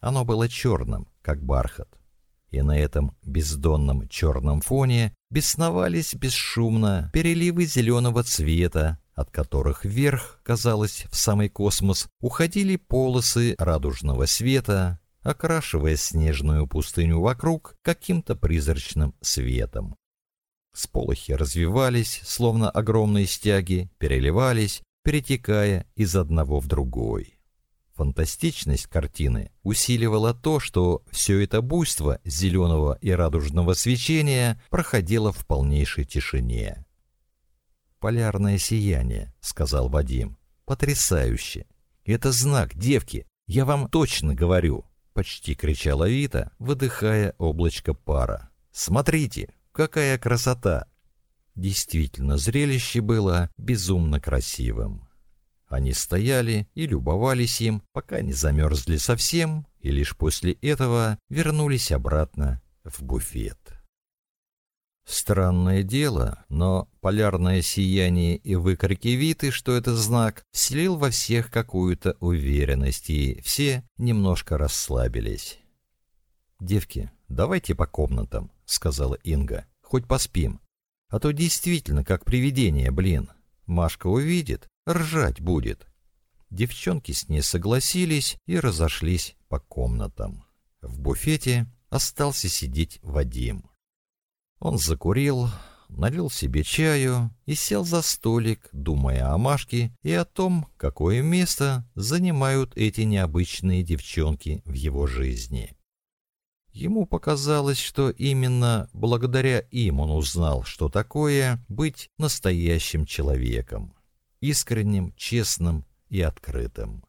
Оно было черным, как бархат и на этом бездонном черном фоне бесновались бесшумно переливы зеленого цвета, от которых вверх, казалось, в самый космос уходили полосы радужного света, окрашивая снежную пустыню вокруг каким-то призрачным светом. Сполохи развивались, словно огромные стяги, переливались, перетекая из одного в другой. Фантастичность картины усиливало то, что все это буйство зеленого и радужного свечения проходило в полнейшей тишине. «Полярное сияние», — сказал Вадим. «Потрясающе! Это знак, девки! Я вам точно говорю!» — почти кричала Вита, выдыхая облачко пара. «Смотрите, какая красота!» Действительно, зрелище было безумно красивым. Они стояли и любовались им, пока не замерзли совсем, и лишь после этого вернулись обратно в буфет. Странное дело, но полярное сияние и выкрики Виты, что это знак, вселил во всех какую-то уверенность, и все немножко расслабились. «Девки, давайте по комнатам», — сказала Инга, — «хоть поспим. А то действительно как привидение, блин. Машка увидит, ржать будет. Девчонки с ней согласились и разошлись по комнатам. В буфете остался сидеть Вадим. Он закурил, налил себе чаю и сел за столик, думая о Машке и о том, какое место занимают эти необычные девчонки в его жизни. Ему показалось, что именно благодаря им он узнал, что такое быть настоящим человеком искренним, честным и открытым.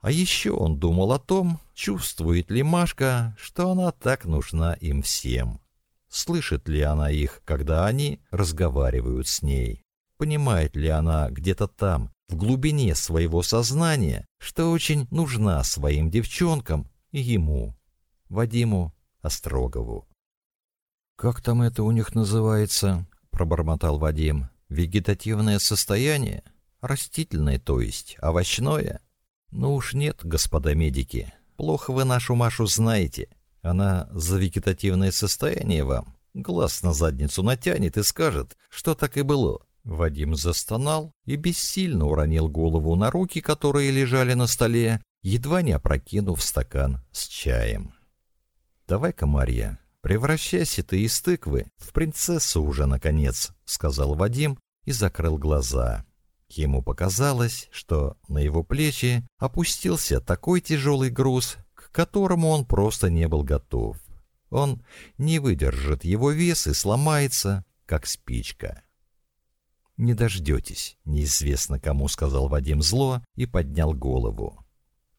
А еще он думал о том, чувствует ли Машка, что она так нужна им всем. Слышит ли она их, когда они разговаривают с ней? Понимает ли она где-то там, в глубине своего сознания, что очень нужна своим девчонкам и ему, Вадиму Острогову? «Как там это у них называется?» – пробормотал Вадим. Вегетативное состояние? Растительное, то есть, овощное? Ну уж нет, господа медики. Плохо вы нашу Машу знаете. Она за вегетативное состояние вам. Глаз на задницу натянет и скажет, что так и было. Вадим застонал и бессильно уронил голову на руки, которые лежали на столе, едва не опрокинув стакан с чаем. «Давай-ка, Марья, «Превращайся ты из тыквы в принцессу уже, наконец», — сказал Вадим и закрыл глаза. Ему показалось, что на его плечи опустился такой тяжелый груз, к которому он просто не был готов. Он не выдержит его вес и сломается, как спичка. «Не дождетесь», — неизвестно кому сказал Вадим зло и поднял голову.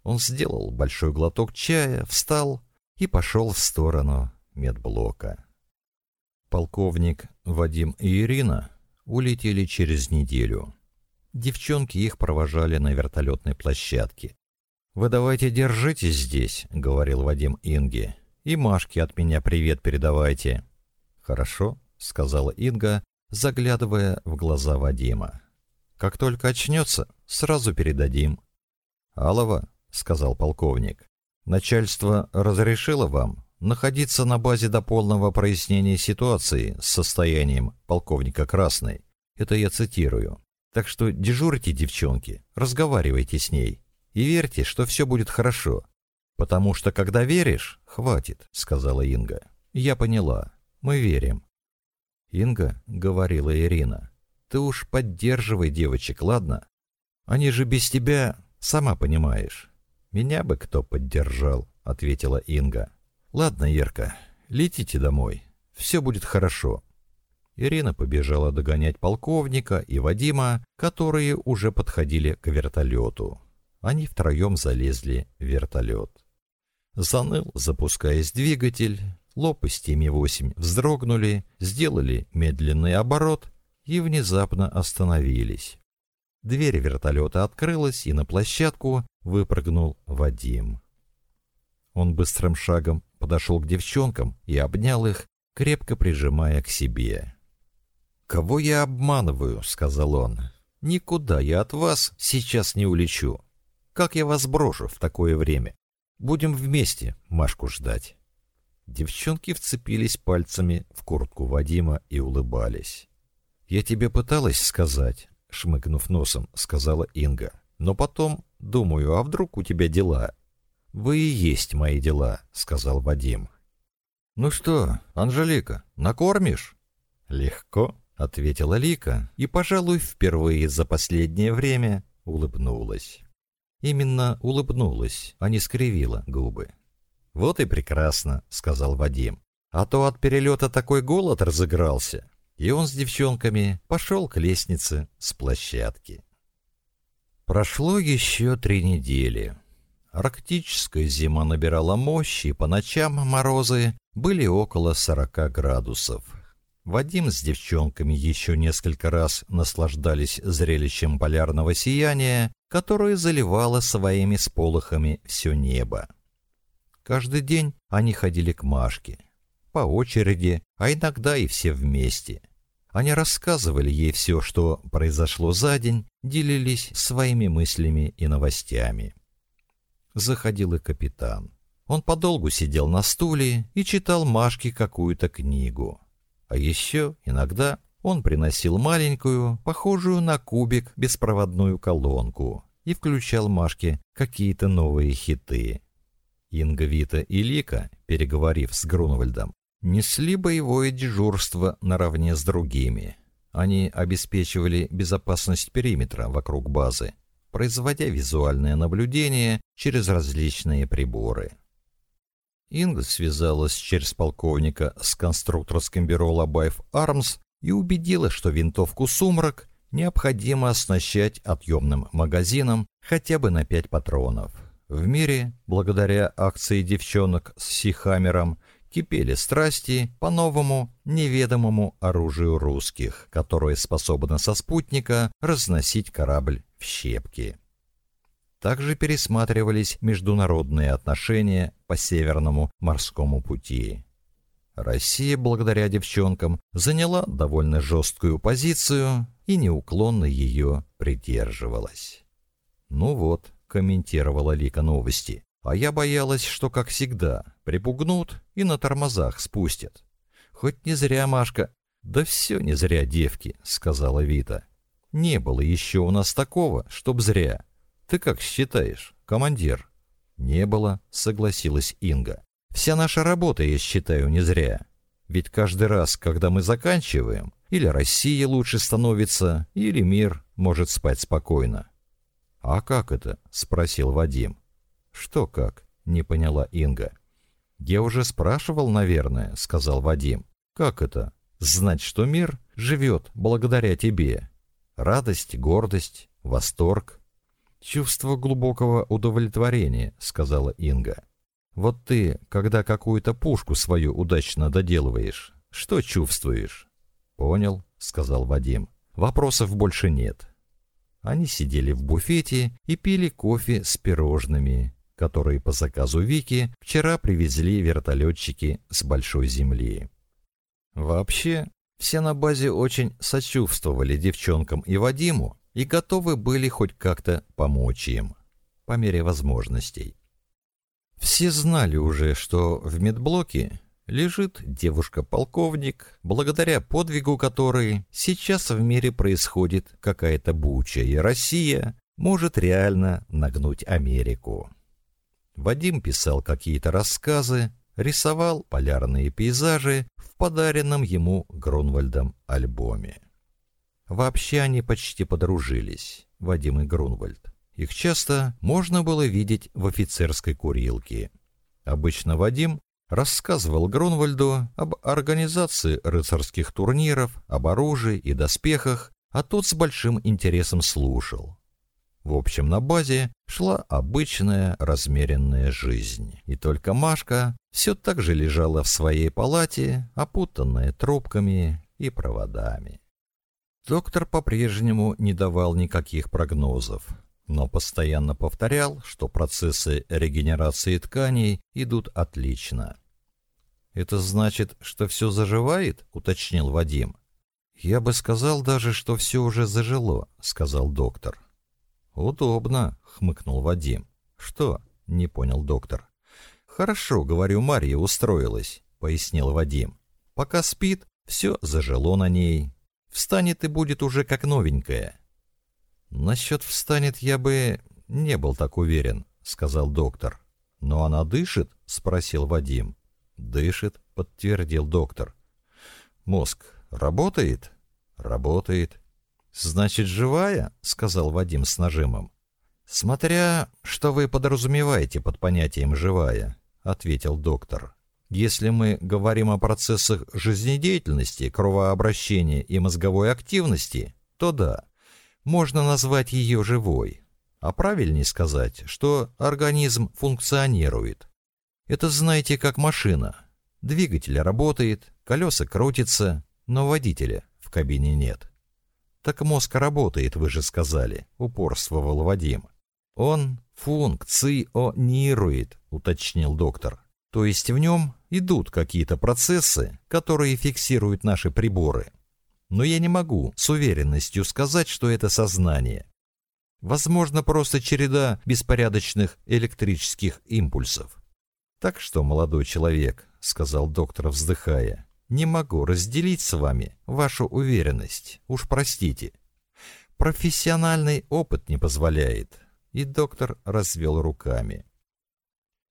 Он сделал большой глоток чая, встал и пошел в сторону медблока. Полковник Вадим и Ирина улетели через неделю. Девчонки их провожали на вертолетной площадке. «Вы давайте держитесь здесь», — говорил Вадим Инге. «И Машке от меня привет передавайте». «Хорошо», — сказала Инга, заглядывая в глаза Вадима. «Как только очнется, сразу передадим». «Алова», — сказал полковник, — «начальство разрешило вам?» находиться на базе до полного прояснения ситуации с состоянием полковника Красной. Это я цитирую. Так что дежурьте, девчонки, разговаривайте с ней и верьте, что все будет хорошо. Потому что когда веришь, хватит, сказала Инга. Я поняла. Мы верим. Инга говорила Ирина. Ты уж поддерживай девочек, ладно? Они же без тебя, сама понимаешь. Меня бы кто поддержал, ответила Инга. Ладно, Ерка, летите домой. Все будет хорошо. Ирина побежала догонять полковника и Вадима, которые уже подходили к вертолету. Они втроем залезли в вертолет. Заныл, запускаясь двигатель, лопасти Ми-8 вздрогнули, сделали медленный оборот и внезапно остановились. Дверь вертолета открылась, и на площадку выпрыгнул Вадим. Он быстрым шагом подошел к девчонкам и обнял их, крепко прижимая к себе. «Кого я обманываю?» — сказал он. «Никуда я от вас сейчас не улечу. Как я вас брошу в такое время? Будем вместе Машку ждать». Девчонки вцепились пальцами в куртку Вадима и улыбались. «Я тебе пыталась сказать», — шмыгнув носом, сказала Инга. «Но потом, думаю, а вдруг у тебя дела, «Вы и есть мои дела», — сказал Вадим. «Ну что, Анжелика, накормишь?» «Легко», — ответила Лика и, пожалуй, впервые за последнее время улыбнулась. Именно улыбнулась, а не скривила губы. «Вот и прекрасно», — сказал Вадим. «А то от перелета такой голод разыгрался». И он с девчонками пошел к лестнице с площадки. Прошло еще три недели. Арктическая зима набирала мощи, и по ночам морозы были около 40 градусов. Вадим с девчонками еще несколько раз наслаждались зрелищем полярного сияния, которое заливало своими сполохами все небо. Каждый день они ходили к Машке. По очереди, а иногда и все вместе. Они рассказывали ей все, что произошло за день, делились своими мыслями и новостями заходил и капитан. Он подолгу сидел на стуле и читал Машке какую-то книгу. А еще иногда он приносил маленькую, похожую на кубик, беспроводную колонку и включал Машке какие-то новые хиты. Инга, Вита и Лика, переговорив с Грунвальдом, несли боевое дежурство наравне с другими. Они обеспечивали безопасность периметра вокруг базы, производя визуальное наблюдение через различные приборы. Инга связалась через полковника с конструкторским бюро Лабаев Армс и убедила, что винтовку «Сумрак» необходимо оснащать отъемным магазином хотя бы на 5 патронов. В мире, благодаря акции девчонок с Сихамером, кипели страсти по новому, неведомому оружию русских, которое способно со спутника разносить корабль в щепки. Также пересматривались международные отношения по Северному морскому пути. Россия, благодаря девчонкам, заняла довольно жесткую позицию и неуклонно ее придерживалась. «Ну вот», — комментировала Лика новости, «а я боялась, что, как всегда, припугнут и на тормозах спустят». «Хоть не зря, Машка». «Да все не зря, девки», — сказала Вита. Не было еще у нас такого, чтоб зря. Ты как считаешь, командир? Не было, согласилась Инга. Вся наша работа, я считаю, не зря. Ведь каждый раз, когда мы заканчиваем, или Россия лучше становится, или мир может спать спокойно. А как это? спросил Вадим. Что как? не поняла Инга. Я уже спрашивал, наверное, сказал Вадим. Как это? Знать, что мир живет благодаря тебе, Радость, гордость, восторг. «Чувство глубокого удовлетворения», — сказала Инга. «Вот ты, когда какую-то пушку свою удачно доделываешь, что чувствуешь?» «Понял», — сказал Вадим. «Вопросов больше нет». Они сидели в буфете и пили кофе с пирожными, которые по заказу Вики вчера привезли вертолетчики с большой земли. «Вообще, все на базе очень сочувствовали девчонкам и Вадиму и готовы были хоть как-то помочь им, по мере возможностей. Все знали уже, что в медблоке лежит девушка-полковник, благодаря подвигу которой сейчас в мире происходит какая-то буча, и Россия может реально нагнуть Америку. Вадим писал какие-то рассказы, рисовал полярные пейзажи в подаренном ему Гронвальдом альбоме. Вообще они почти подружились, Вадим и Гронвальд. Их часто можно было видеть в офицерской курилке. Обычно Вадим рассказывал Гронвальду об организации рыцарских турниров, об оружии и доспехах, а тот с большим интересом слушал. В общем, на базе шла обычная размеренная жизнь, и только Машка все так же лежала в своей палате, опутанная трубками и проводами. Доктор по-прежнему не давал никаких прогнозов, но постоянно повторял, что процессы регенерации тканей идут отлично. «Это значит, что все заживает?» — уточнил Вадим. «Я бы сказал даже, что все уже зажило», — сказал доктор. «Удобно», — хмыкнул Вадим. «Что?» — не понял доктор. «Хорошо», — говорю Марья, устроилась, — пояснил Вадим. «Пока спит, все зажило на ней. Встанет и будет уже как новенькая». «Насчет встанет я бы не был так уверен», — сказал доктор. «Но она дышит?» — спросил Вадим. «Дышит», — подтвердил доктор. «Мозг работает?» «Работает». «Значит, живая?» — сказал Вадим с нажимом. «Смотря, что вы подразумеваете под понятием «живая» ответил доктор. Если мы говорим о процессах жизнедеятельности, кровообращения и мозговой активности, то да, можно назвать ее живой. А правильнее сказать, что организм функционирует. Это знаете как машина. Двигатель работает, колеса крутятся, но водителя в кабине нет. Так мозг работает, вы же сказали, упорствовал Вадим. Он функционирует, уточнил доктор. То есть в нем идут какие-то процессы, которые фиксируют наши приборы. Но я не могу с уверенностью сказать, что это сознание. Возможно, просто череда беспорядочных электрических импульсов. Так что, молодой человек, сказал доктор, вздыхая, не могу разделить с вами вашу уверенность. Уж простите. Профессиональный опыт не позволяет и доктор развел руками.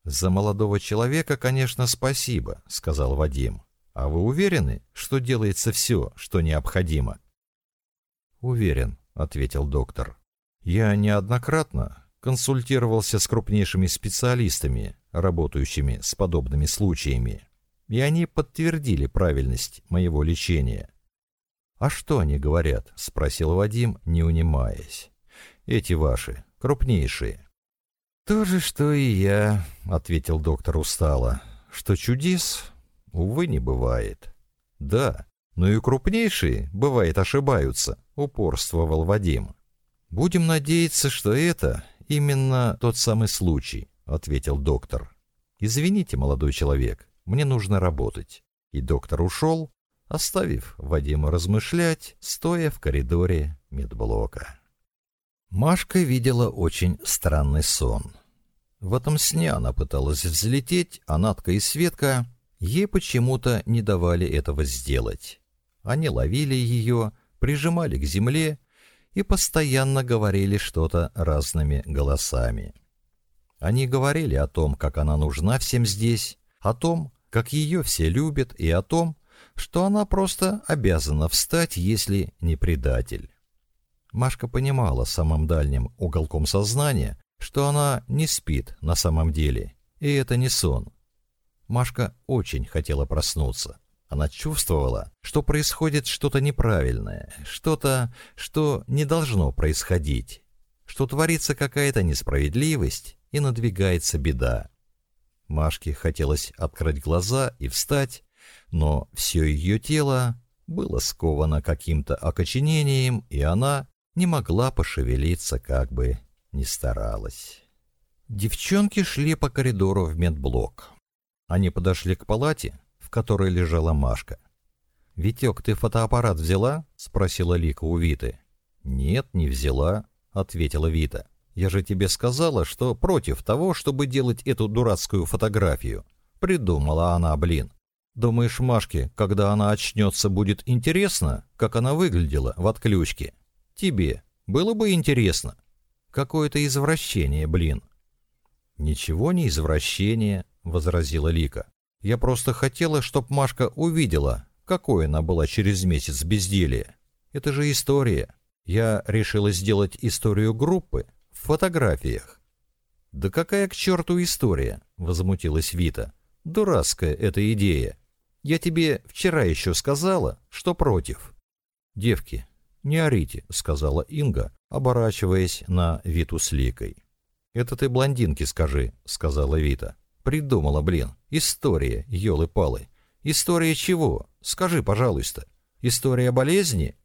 «За молодого человека, конечно, спасибо», — сказал Вадим. «А вы уверены, что делается все, что необходимо?» «Уверен», — ответил доктор. «Я неоднократно консультировался с крупнейшими специалистами, работающими с подобными случаями, и они подтвердили правильность моего лечения». «А что они говорят?» — спросил Вадим, не унимаясь эти ваши, крупнейшие». «То же, что и я», — ответил доктор устало, — «что чудес, увы, не бывает». «Да, но и крупнейшие, бывает, ошибаются», — упорствовал Вадим. «Будем надеяться, что это именно тот самый случай», — ответил доктор. «Извините, молодой человек, мне нужно работать». И доктор ушел, оставив Вадима размышлять, стоя в коридоре медблока. Машка видела очень странный сон. В этом сне она пыталась взлететь, а Натка и Светка ей почему-то не давали этого сделать. Они ловили ее, прижимали к земле и постоянно говорили что-то разными голосами. Они говорили о том, как она нужна всем здесь, о том, как ее все любят и о том, что она просто обязана встать, если не предатель. Машка понимала в самом дальнем уголком сознания, что она не спит на самом деле, и это не сон. Машка очень хотела проснуться. Она чувствовала, что происходит что-то неправильное, что-то, что не должно происходить, что творится какая-то несправедливость и надвигается беда. Машке хотелось открыть глаза и встать, но все ее тело было сковано каким-то окоченением, и она не могла пошевелиться как бы ни старалась. Девчонки шли по коридору в медблок. Они подошли к палате, в которой лежала Машка. «Витек, ты фотоаппарат взяла?» — спросила Лика у Виты. «Нет, не взяла», — ответила Вита. «Я же тебе сказала, что против того, чтобы делать эту дурацкую фотографию. Придумала она, блин. Думаешь, Машке, когда она очнется, будет интересно, как она выглядела в отключке?» Тебе было бы интересно. Какое-то извращение, блин. Ничего не извращение, возразила Лика. Я просто хотела, чтоб Машка увидела, какой она была через месяц безделия. Это же история. Я решила сделать историю группы в фотографиях. Да какая к черту история, возмутилась Вита. Дурацкая эта идея. Я тебе вчера еще сказала, что против. Девки, «Не орите», — сказала Инга, оборачиваясь на Виту с Ликой. «Это ты блондинке скажи», — сказала Вита. «Придумала, блин. История, елы-палы. История чего? Скажи, пожалуйста. История болезни?»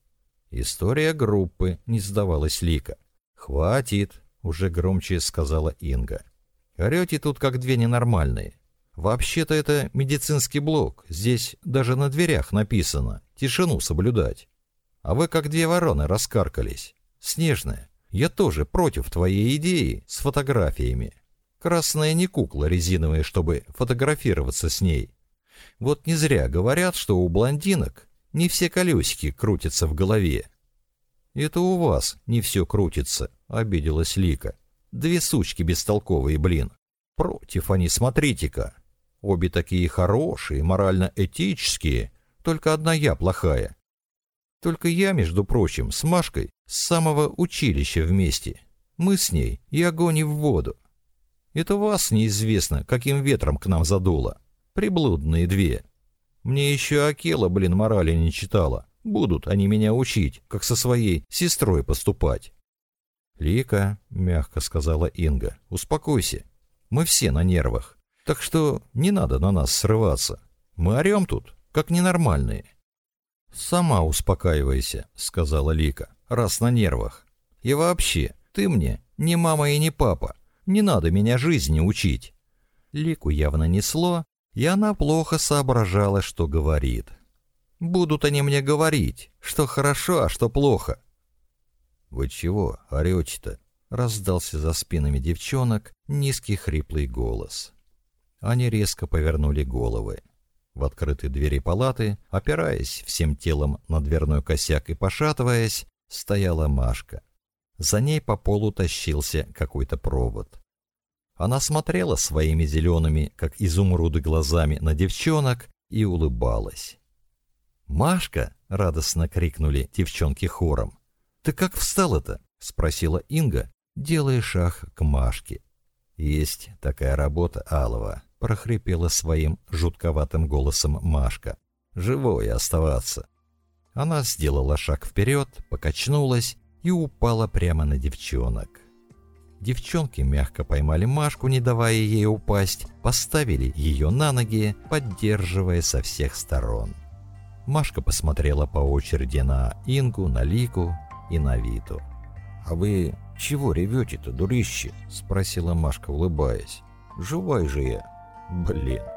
«История группы», — не сдавалась Лика. «Хватит», — уже громче сказала Инга. «Орете тут, как две ненормальные. Вообще-то это медицинский блок. Здесь даже на дверях написано «Тишину соблюдать». А вы, как две вороны, раскаркались. Снежная, я тоже против твоей идеи с фотографиями. Красная не кукла резиновая, чтобы фотографироваться с ней. Вот не зря говорят, что у блондинок не все колесики крутятся в голове. Это у вас не все крутится, обиделась Лика. Две сучки бестолковые, блин. Против они, смотрите-ка. Обе такие хорошие, морально-этические, только одна я плохая. Только я, между прочим, с Машкой с самого училища вместе. Мы с ней и огонь и в воду. Это вас неизвестно, каким ветром к нам задуло. Приблудные две. Мне еще Акела, блин, морали не читала. Будут они меня учить, как со своей сестрой поступать. «Лика», — мягко сказала Инга, — «успокойся. Мы все на нервах. Так что не надо на нас срываться. Мы орем тут, как ненормальные. «Сама успокаивайся», — сказала Лика. «Раз на нервах. И вообще, ты мне не мама и не папа. Не надо меня жизни учить». Лику явно несло, и она плохо соображала, что говорит. «Будут они мне говорить, что хорошо, а что плохо». «Вы чего орете-то?» — раздался за спинами девчонок низкий хриплый голос. Они резко повернули головы в открытые двери палаты, опираясь всем телом на дверной косяк и пошатываясь, стояла Машка. За ней по полу тащился какой-то провод. Она смотрела своими зелеными, как изумруды, глазами на девчонок и улыбалась. «Машка!» — радостно крикнули девчонки хором. «Ты как встала-то?» — спросила Инга, делая шаг к Машке. «Есть такая работа, Алова», прохрипела своим жутковатым голосом Машка. «Живой оставаться!» Она сделала шаг вперед, покачнулась и упала прямо на девчонок. Девчонки мягко поймали Машку, не давая ей упасть, поставили ее на ноги, поддерживая со всех сторон. Машка посмотрела по очереди на Ингу, на Лику и на Виту. «А вы чего ревете-то, дурище? – спросила Машка, улыбаясь. «Живой же я!» Блин».